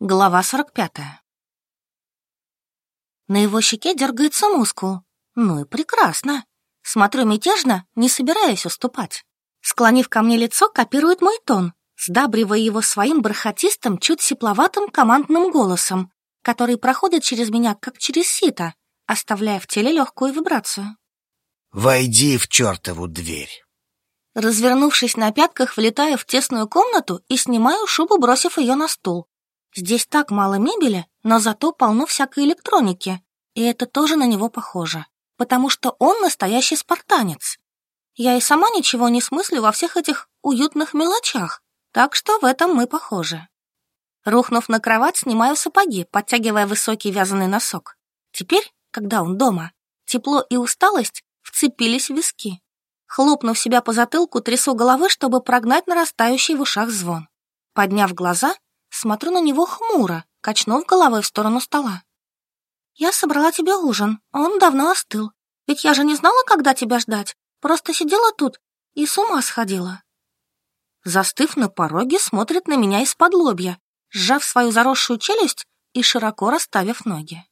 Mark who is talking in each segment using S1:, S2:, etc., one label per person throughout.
S1: Глава 45. На его щеке дергается мускул. Ну и прекрасно. Смотрю мятежно, не собираясь уступать. Склонив ко мне лицо, копирует мой тон, сдабривая его своим бархатистым, чуть сепловатым командным голосом, который проходит через меня, как через сито, оставляя в теле легкую вибрацию.
S2: «Войди в чертову дверь!»
S1: Развернувшись на пятках, влетаю в тесную комнату и снимаю шубу, бросив ее на стул. Здесь так мало мебели, но зато полно всякой электроники, и это тоже на него похоже, потому что он настоящий спартанец. Я и сама ничего не смыслю во всех этих уютных мелочах, так что в этом мы похожи. Рухнув на кровать, снимаю сапоги, подтягивая высокий вязаный носок. Теперь, когда он дома, тепло и усталость вцепились в виски. Хлопнув себя по затылку, трясу головы, чтобы прогнать нарастающий в ушах звон. Подняв глаза, Смотрю на него хмуро, качнув головой в сторону стола. «Я собрала тебе ужин, он давно остыл. Ведь я же не знала, когда тебя ждать. Просто сидела тут и с ума сходила». Застыв на пороге, смотрит на меня из-под лобья, сжав свою заросшую челюсть и широко расставив ноги.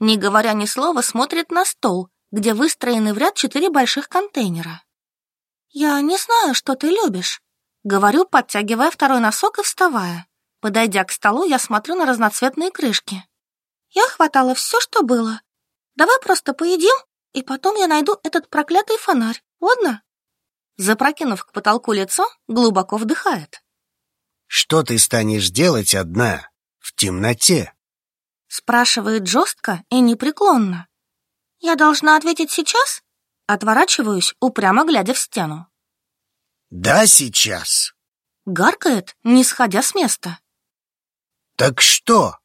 S1: Не говоря ни слова, смотрит на стол, где выстроены в ряд четыре больших контейнера. «Я не знаю, что ты любишь», — говорю, подтягивая второй носок и вставая. Подойдя к столу, я смотрю на разноцветные крышки. Я хватала все, что было. Давай просто поедим, и потом я найду этот проклятый фонарь, ладно? Запрокинув к потолку лицо, глубоко вдыхает.
S2: Что ты станешь делать одна, в темноте?
S1: Спрашивает жестко и непреклонно. Я должна ответить сейчас? Отворачиваюсь, упрямо глядя в стену.
S2: Да, сейчас.
S1: Гаркает, не сходя с места.
S2: «Так что?»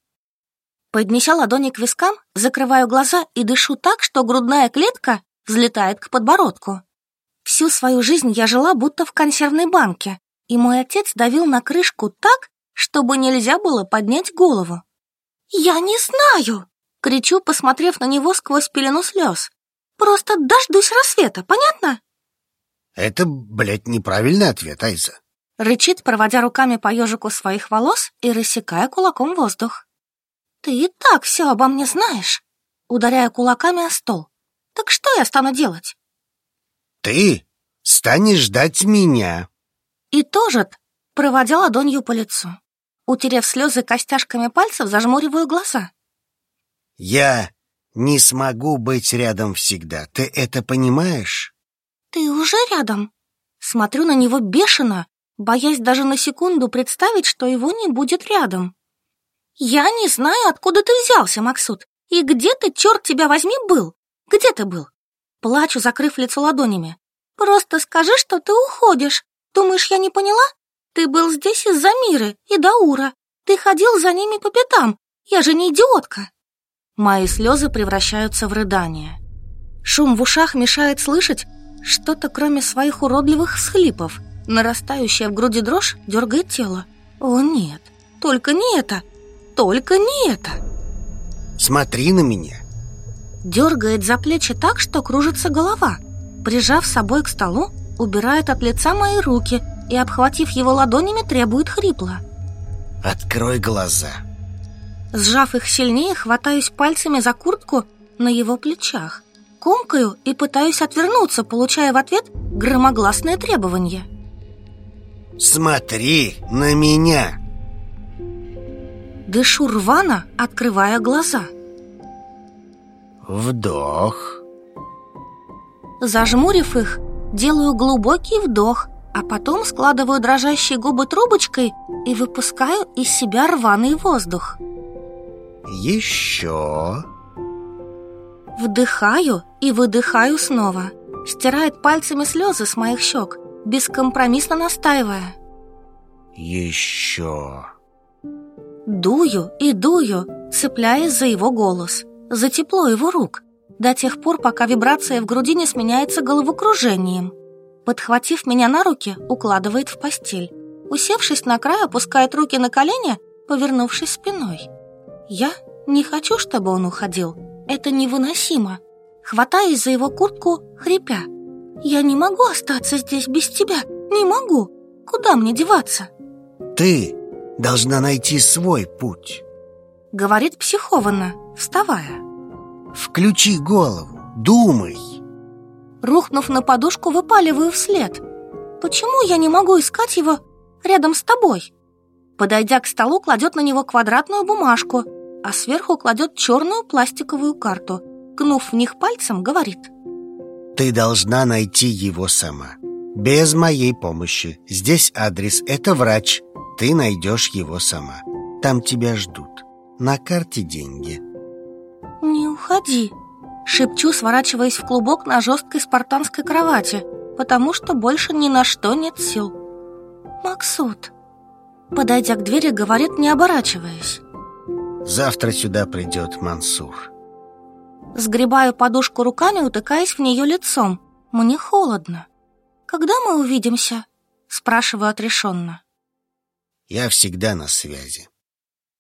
S1: Поднеся ладони к вискам, закрываю глаза и дышу так, что грудная клетка взлетает к подбородку. Всю свою жизнь я жила будто в консервной банке, и мой отец давил на крышку так, чтобы нельзя было поднять голову. «Я не знаю!» — кричу, посмотрев на него сквозь пелену слез. «Просто дождусь рассвета, понятно?»
S2: «Это, блядь, неправильный ответ, Айза.
S1: Рычит, проводя руками по ежику своих волос и рассекая кулаком воздух. «Ты и так все обо мне знаешь», ударяя кулаками о стол. «Так что я стану делать?»
S2: «Ты станешь ждать меня».
S1: И тоже, проводя ладонью по лицу. Утерев слезы костяшками пальцев, зажмуриваю глаза.
S2: «Я не смогу быть рядом всегда. Ты это понимаешь?»
S1: «Ты уже рядом?» Смотрю на него бешено, боясь даже на секунду представить, что его не будет рядом. «Я не знаю, откуда ты взялся, Максут, и где ты, черт тебя возьми, был? Где ты был?» Плачу, закрыв лицо ладонями. «Просто скажи, что ты уходишь. Думаешь, я не поняла? Ты был здесь из-за Миры и Даура. Ты ходил за ними по пятам. Я же не идиотка!» Мои слезы превращаются в рыдание. Шум в ушах мешает слышать что-то, кроме своих уродливых всхлипов — Нарастающая в груди дрожь дергает тело. О нет, только не это, только не это.
S2: Смотри на меня.
S1: Дергает за плечи так, что кружится голова. Прижав собой к столу, убирает от лица мои руки и, обхватив его ладонями, требует хрипло.
S2: Открой глаза.
S1: Сжав их сильнее, хватаюсь пальцами за куртку на его плечах. Комкаю и пытаюсь отвернуться, получая в ответ громогласное требование.
S2: Смотри на меня.
S1: Дышу рвано, открывая глаза.
S2: Вдох.
S1: Зажмурив их, делаю глубокий вдох А потом складываю дрожащие губы трубочкой И выпускаю из себя рваный воздух.
S2: Еще.
S1: Вдыхаю и выдыхаю снова. Стирает пальцами слезы с моих щек бескомпромиссно настаивая.
S2: «Еще...»
S1: Дую и дую, цепляясь за его голос, за тепло его рук, до тех пор, пока вибрация в груди не сменяется головокружением. Подхватив меня на руки, укладывает в постель. Усевшись на край, опускает руки на колени, повернувшись спиной. Я не хочу, чтобы он уходил. Это невыносимо. Хватаясь за его куртку, хрипя. Я не могу остаться здесь без тебя. Не могу. Куда мне деваться?
S2: Ты должна найти свой путь.
S1: Говорит психованно, вставая.
S2: Включи голову, думай.
S1: Рухнув на подушку, выпаливаю вслед. Почему я не могу искать его рядом с тобой? Подойдя к столу, кладет на него квадратную бумажку, а сверху кладет черную пластиковую карту. Кнув в них пальцем, говорит.
S2: Ты должна найти его сама. Без моей помощи. Здесь адрес, это врач. Ты найдешь его сама. Там тебя ждут. На карте деньги.
S1: Не уходи, шепчу, сворачиваясь в клубок на жесткой спартанской кровати, потому что больше ни на что нет сил. Максут, подойдя к двери, говорит, не оборачиваясь.
S2: Завтра сюда придет Мансур.
S1: Сгребаю подушку руками, утыкаясь в нее лицом. Мне холодно. Когда мы увидимся? Спрашиваю отрешенно.
S2: Я всегда на связи.